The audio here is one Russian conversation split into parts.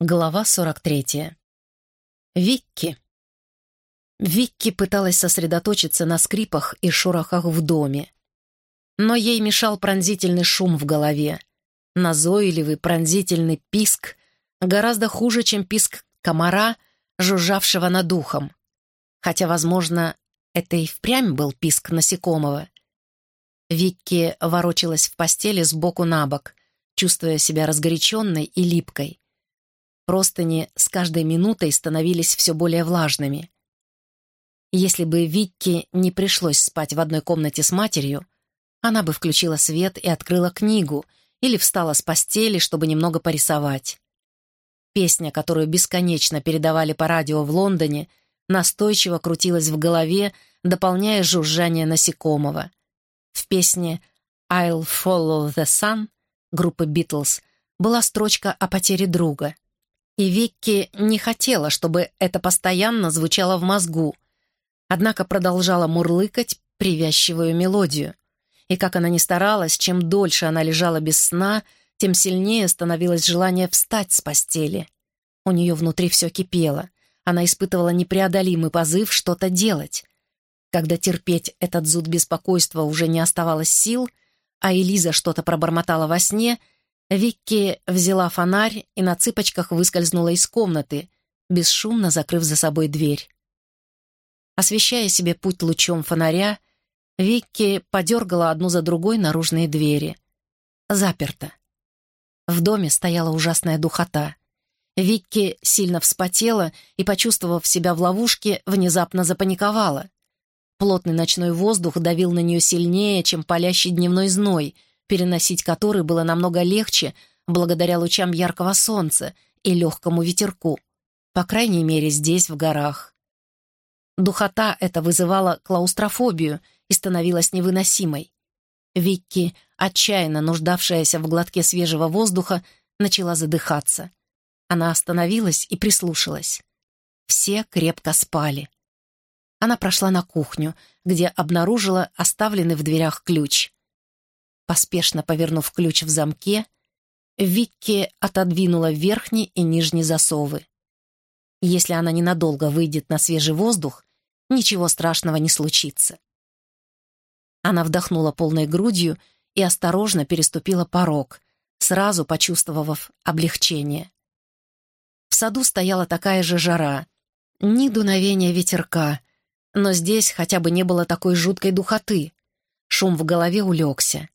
Глава 43. Викки. Викки пыталась сосредоточиться на скрипах и шорохах в доме. Но ей мешал пронзительный шум в голове. Назойливый пронзительный писк, гораздо хуже, чем писк комара, жужжавшего над ухом. Хотя, возможно, это и впрямь был писк насекомого. Викки ворочалась в постели сбоку на бок, чувствуя себя разгоряченной и липкой. Простыни с каждой минутой становились все более влажными. Если бы Викки не пришлось спать в одной комнате с матерью, она бы включила свет и открыла книгу или встала с постели, чтобы немного порисовать. Песня, которую бесконечно передавали по радио в Лондоне, настойчиво крутилась в голове, дополняя жужжание насекомого. В песне «I'll follow the sun» группы «Битлз» была строчка о потере друга — и Викки не хотела, чтобы это постоянно звучало в мозгу, однако продолжала мурлыкать привязчивую мелодию. И как она ни старалась, чем дольше она лежала без сна, тем сильнее становилось желание встать с постели. У нее внутри все кипело. Она испытывала непреодолимый позыв что-то делать. Когда терпеть этот зуд беспокойства уже не оставалось сил, а Элиза что-то пробормотала во сне — Викки взяла фонарь и на цыпочках выскользнула из комнаты, бесшумно закрыв за собой дверь. Освещая себе путь лучом фонаря, Викки подергала одну за другой наружные двери. Заперто. В доме стояла ужасная духота. Викки сильно вспотела и, почувствовав себя в ловушке, внезапно запаниковала. Плотный ночной воздух давил на нее сильнее, чем палящий дневной зной — переносить который было намного легче благодаря лучам яркого солнца и легкому ветерку, по крайней мере здесь, в горах. Духота эта вызывала клаустрофобию и становилась невыносимой. Викки, отчаянно нуждавшаяся в глотке свежего воздуха, начала задыхаться. Она остановилась и прислушалась. Все крепко спали. Она прошла на кухню, где обнаружила оставленный в дверях ключ. Поспешно повернув ключ в замке, Викки отодвинула верхний и нижний засовы. Если она ненадолго выйдет на свежий воздух, ничего страшного не случится. Она вдохнула полной грудью и осторожно переступила порог, сразу почувствовав облегчение. В саду стояла такая же жара, ни дуновения ветерка, но здесь хотя бы не было такой жуткой духоты. Шум в голове улегся.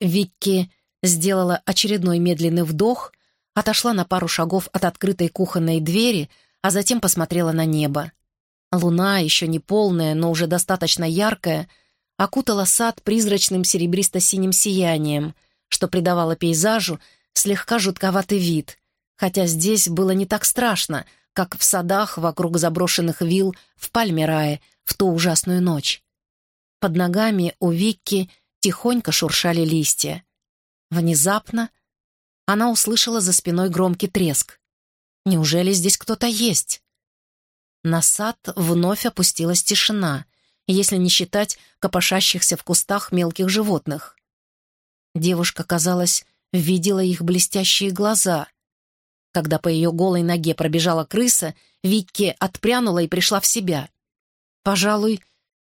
Викки сделала очередной медленный вдох, отошла на пару шагов от открытой кухонной двери, а затем посмотрела на небо. Луна, еще не полная, но уже достаточно яркая, окутала сад призрачным серебристо-синим сиянием, что придавало пейзажу слегка жутковатый вид, хотя здесь было не так страшно, как в садах вокруг заброшенных вилл в Пальмерае в ту ужасную ночь. Под ногами у Викки тихонько шуршали листья. Внезапно она услышала за спиной громкий треск. Неужели здесь кто-то есть? На сад вновь опустилась тишина, если не считать копошащихся в кустах мелких животных. Девушка, казалось, видела их блестящие глаза. Когда по ее голой ноге пробежала крыса, Викки отпрянула и пришла в себя. Пожалуй,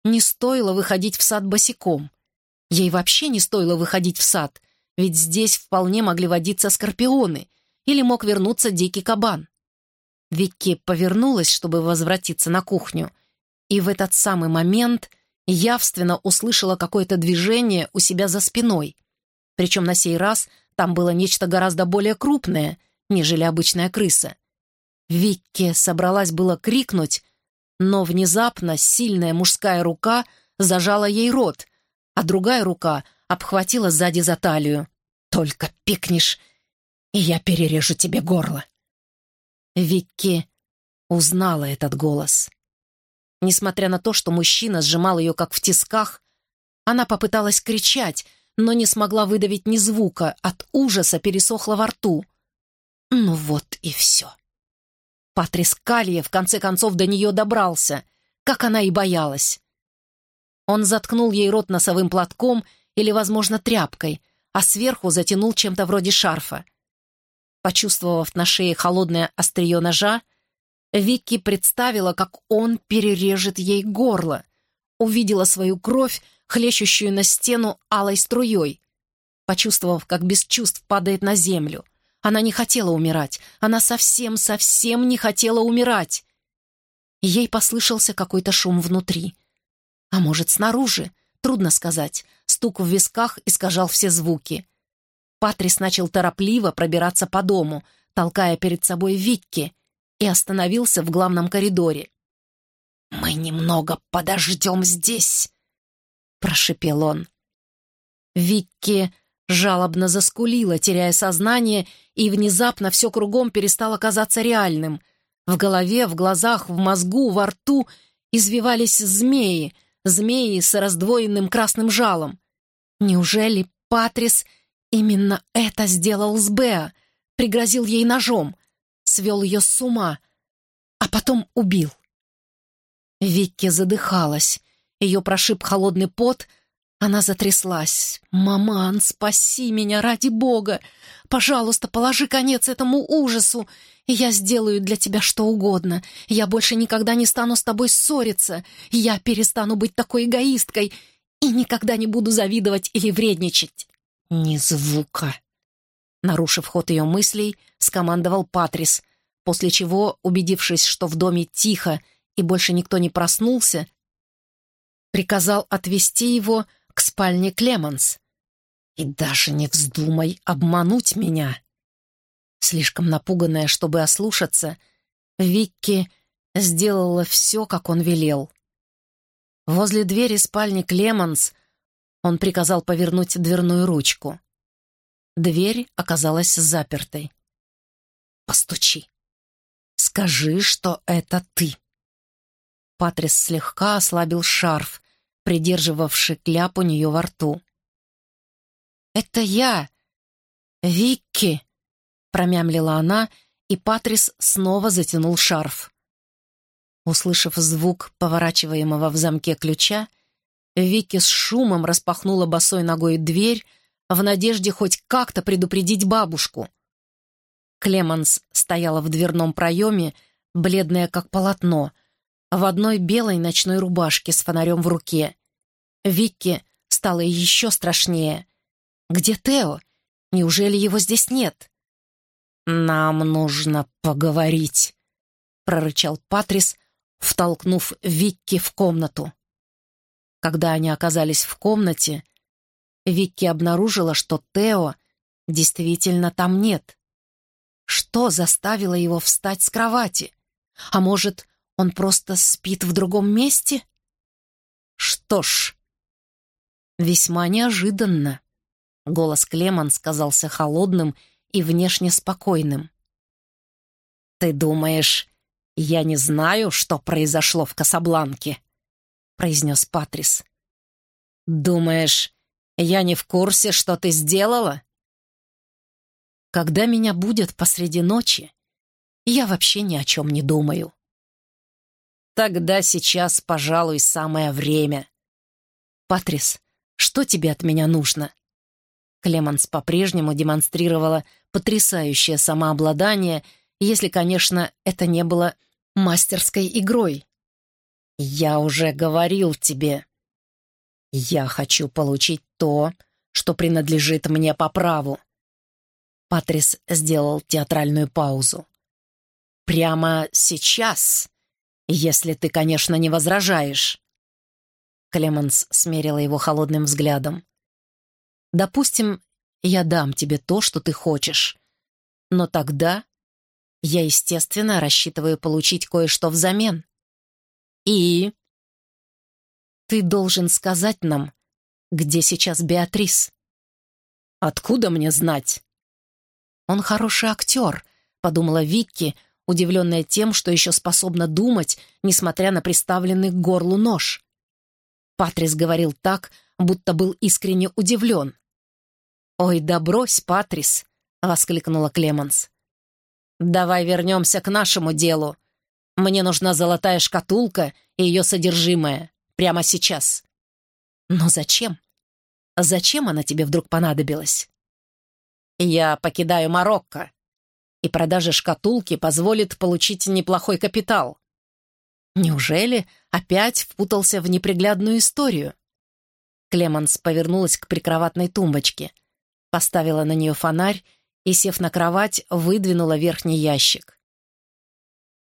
не стоило выходить в сад босиком — Ей вообще не стоило выходить в сад, ведь здесь вполне могли водиться скорпионы или мог вернуться дикий кабан. Викки повернулась, чтобы возвратиться на кухню, и в этот самый момент явственно услышала какое-то движение у себя за спиной. Причем на сей раз там было нечто гораздо более крупное, нежели обычная крыса. Викки собралась было крикнуть, но внезапно сильная мужская рука зажала ей рот, а другая рука обхватила сзади за талию. «Только пикнешь, и я перережу тебе горло». Викки узнала этот голос. Несмотря на то, что мужчина сжимал ее как в тисках, она попыталась кричать, но не смогла выдавить ни звука, от ужаса пересохла во рту. Ну вот и все. Патрис Калье в конце концов до нее добрался, как она и боялась. Он заткнул ей рот носовым платком или, возможно, тряпкой, а сверху затянул чем-то вроде шарфа. Почувствовав на шее холодное острие ножа, Вики представила, как он перережет ей горло, увидела свою кровь, хлещущую на стену алой струей. Почувствовав, как без чувств падает на землю. Она не хотела умирать. Она совсем-совсем не хотела умирать. Ей послышался какой-то шум внутри. А может, снаружи? Трудно сказать. Стук в висках искажал все звуки. Патрис начал торопливо пробираться по дому, толкая перед собой Викки, и остановился в главном коридоре. «Мы немного подождем здесь», — прошепел он. Викки жалобно заскулила, теряя сознание, и внезапно все кругом перестало казаться реальным. В голове, в глазах, в мозгу, во рту извивались змеи, змеи с раздвоенным красным жалом. Неужели Патрис именно это сделал с Беа? Пригрозил ей ножом, свел ее с ума, а потом убил. Викки задыхалась. Ее прошиб холодный пот. Она затряслась. «Маман, спаси меня ради бога! Пожалуйста, положи конец этому ужасу, и я сделаю для тебя что угодно. Я больше никогда не стану с тобой ссориться. Я перестану быть такой эгоисткой и никогда не буду завидовать или вредничать». «Ни звука!» Нарушив ход ее мыслей, скомандовал Патрис, после чего, убедившись, что в доме тихо и больше никто не проснулся, приказал отвести его к спальне Клеманс. «И даже не вздумай обмануть меня!» Слишком напуганная, чтобы ослушаться, Викки сделала все, как он велел. Возле двери спальни Клеманс он приказал повернуть дверную ручку. Дверь оказалась запертой. «Постучи. Скажи, что это ты». Патрис слегка ослабил шарф, придерживавший кляп у нее во рту. «Это я! Викки!» — промямлила она, и Патрис снова затянул шарф. Услышав звук поворачиваемого в замке ключа, Вики с шумом распахнула босой ногой дверь в надежде хоть как-то предупредить бабушку. Клеманс стояла в дверном проеме, бледная как полотно, в одной белой ночной рубашке с фонарем в руке. Викки стало еще страшнее. «Где Тео? Неужели его здесь нет?» «Нам нужно поговорить», — прорычал Патрис, втолкнув Викки в комнату. Когда они оказались в комнате, Викки обнаружила, что Тео действительно там нет. Что заставило его встать с кровати? А может, он просто спит в другом месте? Что ж, весьма неожиданно. Голос Клеман сказался холодным и внешне спокойным. «Ты думаешь, я не знаю, что произошло в Касабланке?» — произнес Патрис. «Думаешь, я не в курсе, что ты сделала?» «Когда меня будет посреди ночи, я вообще ни о чем не думаю», Тогда сейчас, пожалуй, самое время. Патрис, что тебе от меня нужно? Клеманс по-прежнему демонстрировала потрясающее самообладание, если, конечно, это не было мастерской игрой. «Я уже говорил тебе. Я хочу получить то, что принадлежит мне по праву». Патрис сделал театральную паузу. «Прямо сейчас если ты, конечно, не возражаешь». Клеменс смерила его холодным взглядом. «Допустим, я дам тебе то, что ты хочешь. Но тогда я, естественно, рассчитываю получить кое-что взамен. И ты должен сказать нам, где сейчас Беатрис. Откуда мне знать? Он хороший актер, подумала Викки, удивленная тем, что еще способна думать, несмотря на приставленный к горлу нож. Патрис говорил так, будто был искренне удивлен. «Ой, да брось, Патрис!» — воскликнула Клеменс. «Давай вернемся к нашему делу. Мне нужна золотая шкатулка и ее содержимое. Прямо сейчас». «Но зачем? Зачем она тебе вдруг понадобилась?» «Я покидаю Марокко. И продажа шкатулки позволит получить неплохой капитал. Неужели опять впутался в неприглядную историю? Клеманс повернулась к прикроватной тумбочке, поставила на нее фонарь и, сев на кровать, выдвинула верхний ящик.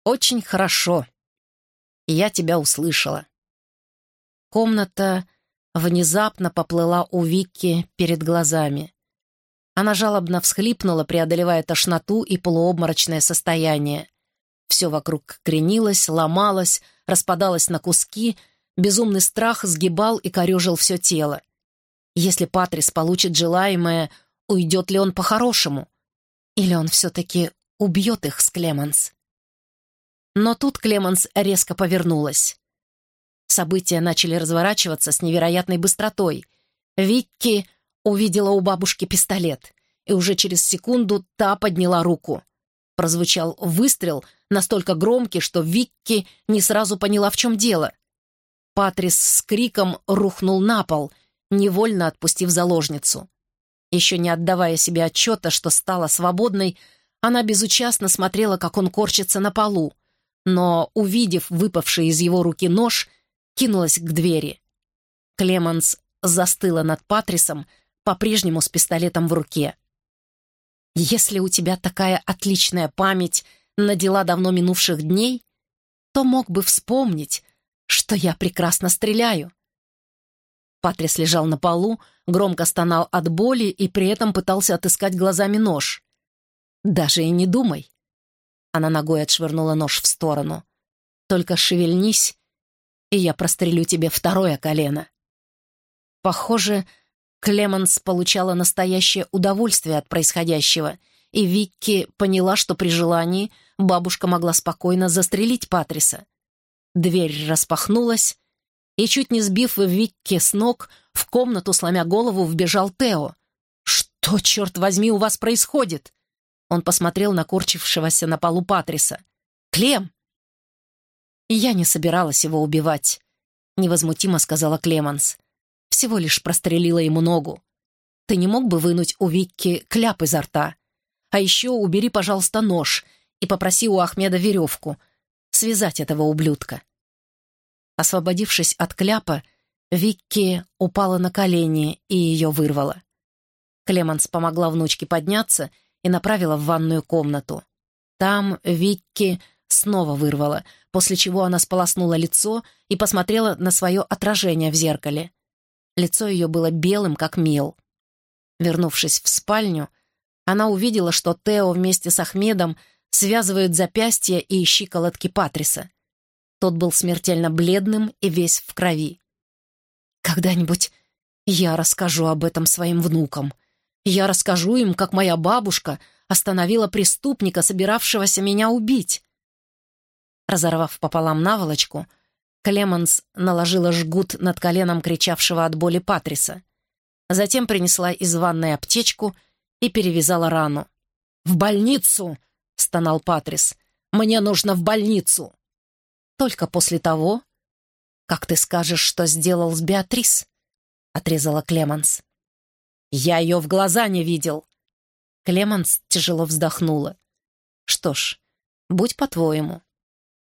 «Очень хорошо. Я тебя услышала». Комната внезапно поплыла у Вики перед глазами. Она жалобно всхлипнула, преодолевая тошноту и полуобморочное состояние. Все вокруг кренилось, ломалось, распадалось на куски, безумный страх сгибал и корежил все тело. Если Патрис получит желаемое, уйдет ли он по-хорошему? Или он все-таки убьет их с Клеменс? Но тут Клеменс резко повернулась. События начали разворачиваться с невероятной быстротой. Викки увидела у бабушки пистолет, и уже через секунду та подняла руку. Прозвучал выстрел, настолько громкий, что Викки не сразу поняла, в чем дело. Патрис с криком рухнул на пол, невольно отпустив заложницу. Еще не отдавая себе отчета, что стала свободной, она безучастно смотрела, как он корчится на полу, но, увидев выпавший из его руки нож, кинулась к двери. Клеманс застыла над Патрисом, по-прежнему с пистолетом в руке. «Если у тебя такая отличная память на дела давно минувших дней, то мог бы вспомнить, что я прекрасно стреляю». Патрис лежал на полу, громко стонал от боли и при этом пытался отыскать глазами нож. «Даже и не думай». Она ногой отшвырнула нож в сторону. «Только шевельнись, и я прострелю тебе второе колено». Похоже, Клеменс получала настоящее удовольствие от происходящего, и Викки поняла, что при желании бабушка могла спокойно застрелить Патриса. Дверь распахнулась, и, чуть не сбив Викки с ног, в комнату, сломя голову, вбежал Тео. «Что, черт возьми, у вас происходит?» Он посмотрел на корчившегося на полу Патриса. «Клем!» «Я не собиралась его убивать», — невозмутимо сказала Клеманс всего лишь прострелила ему ногу. Ты не мог бы вынуть у Викки кляп изо рта? А еще убери, пожалуйста, нож и попроси у Ахмеда веревку. Связать этого ублюдка. Освободившись от кляпа, Викки упала на колени и ее вырвала. Клеманс помогла внучке подняться и направила в ванную комнату. Там Викки снова вырвала, после чего она сполоснула лицо и посмотрела на свое отражение в зеркале. Лицо ее было белым, как мел. Вернувшись в спальню, она увидела, что Тео вместе с Ахмедом связывают запястья и щиколотки Патриса. Тот был смертельно бледным и весь в крови. «Когда-нибудь я расскажу об этом своим внукам. Я расскажу им, как моя бабушка остановила преступника, собиравшегося меня убить». Разорвав пополам наволочку, Клеменс наложила жгут над коленом кричавшего от боли Патриса. Затем принесла из ванной аптечку и перевязала рану. «В больницу!» — стонал Патрис. «Мне нужно в больницу!» «Только после того, как ты скажешь, что сделал с Беатрис», — отрезала Клеменс. «Я ее в глаза не видел!» Клеменс тяжело вздохнула. «Что ж, будь по-твоему.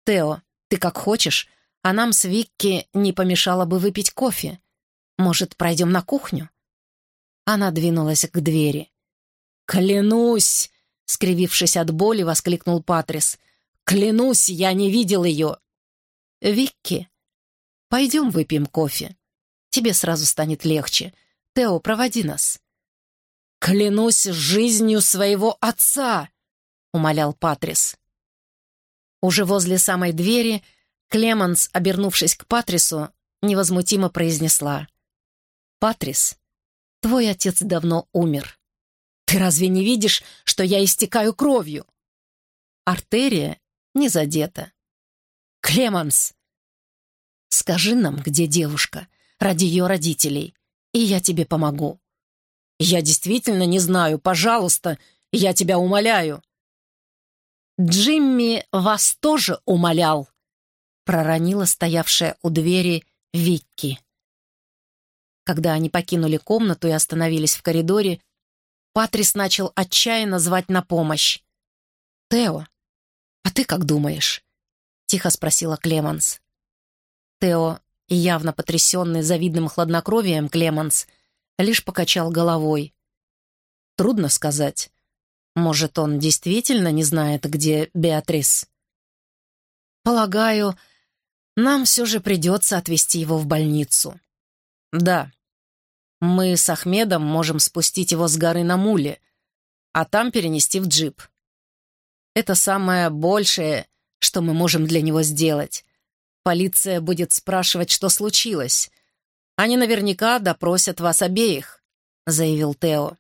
Тео, ты как хочешь, а нам с Викки не помешало бы выпить кофе. Может, пройдем на кухню?» Она двинулась к двери. «Клянусь!» — скривившись от боли, воскликнул Патрис. «Клянусь, я не видел ее!» «Викки, пойдем выпьем кофе. Тебе сразу станет легче. Тео, проводи нас». «Клянусь жизнью своего отца!» — умолял Патрис. Уже возле самой двери Клеманс, обернувшись к Патрису, невозмутимо произнесла. «Патрис, твой отец давно умер. Ты разве не видишь, что я истекаю кровью?» Артерия не задета. «Клеманс, скажи нам, где девушка, ради ее родителей, и я тебе помогу». «Я действительно не знаю, пожалуйста, я тебя умоляю». «Джимми вас тоже умолял», проронила стоявшая у двери Викки. Когда они покинули комнату и остановились в коридоре, Патрис начал отчаянно звать на помощь. «Тео, а ты как думаешь?» — тихо спросила Клеманс. Тео, явно потрясенный завидным хладнокровием Клеманс, лишь покачал головой. «Трудно сказать. Может, он действительно не знает, где Беатрис?» «Полагаю, нам все же придется отвезти его в больницу». «Да. Мы с Ахмедом можем спустить его с горы на муле, а там перенести в джип. Это самое большее, что мы можем для него сделать. Полиция будет спрашивать, что случилось. Они наверняка допросят вас обеих», — заявил Тео.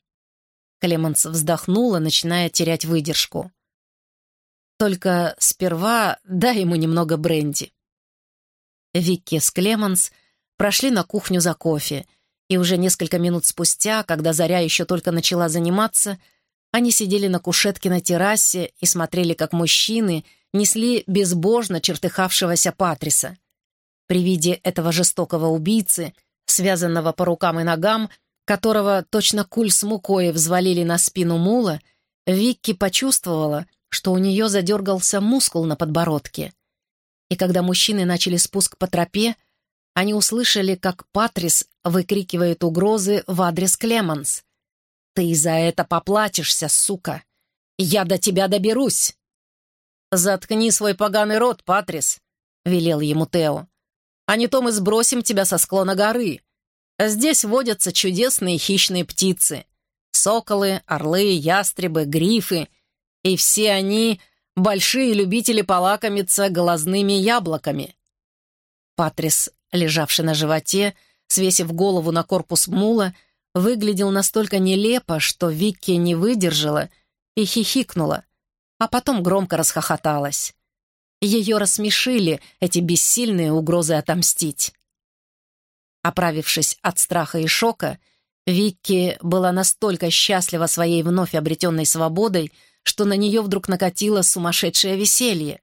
Клеменс вздохнула, начиная терять выдержку. «Только сперва дай ему немного бренди». Викки с Клеменс прошли на кухню за кофе, и уже несколько минут спустя, когда Заря еще только начала заниматься, они сидели на кушетке на террасе и смотрели, как мужчины несли безбожно чертыхавшегося Патриса. При виде этого жестокого убийцы, связанного по рукам и ногам, которого точно куль с мукой взвалили на спину мула, Викки почувствовала, что у нее задергался мускул на подбородке. И когда мужчины начали спуск по тропе, они услышали, как Патрис выкрикивает угрозы в адрес Клеманс. «Ты за это поплатишься, сука! Я до тебя доберусь!» «Заткни свой поганый рот, Патрис!» — велел ему Тео. «А не то мы сбросим тебя со склона горы. Здесь водятся чудесные хищные птицы. Соколы, орлы, ястребы, грифы. И все они — большие любители полакомиться глазными яблоками». Патрис, лежавший на животе, свесив голову на корпус мула, — выглядел настолько нелепо, что Викки не выдержала и хихикнула, а потом громко расхохоталась. Ее рассмешили эти бессильные угрозы отомстить. Оправившись от страха и шока, Викки была настолько счастлива своей вновь обретенной свободой, что на нее вдруг накатило сумасшедшее веселье.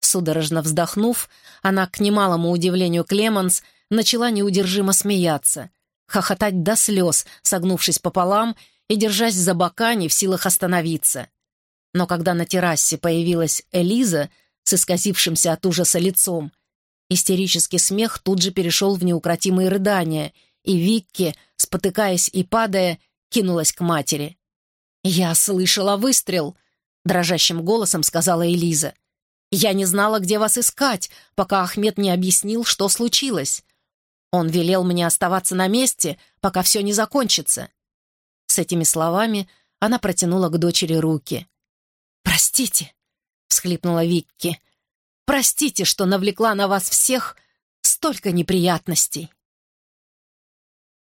Судорожно вздохнув, она, к немалому удивлению Клеманс, начала неудержимо смеяться — хохотать до слез, согнувшись пополам и держась за бока, не в силах остановиться. Но когда на террасе появилась Элиза с исказившимся от ужаса лицом, истерический смех тут же перешел в неукротимые рыдания, и Викки, спотыкаясь и падая, кинулась к матери. «Я слышала выстрел», — дрожащим голосом сказала Элиза. «Я не знала, где вас искать, пока Ахмед не объяснил, что случилось. Он велел мне оставаться на месте, пока все не закончится. С этими словами она протянула к дочери руки. «Простите», — всхлипнула Викки, — «простите, что навлекла на вас всех столько неприятностей».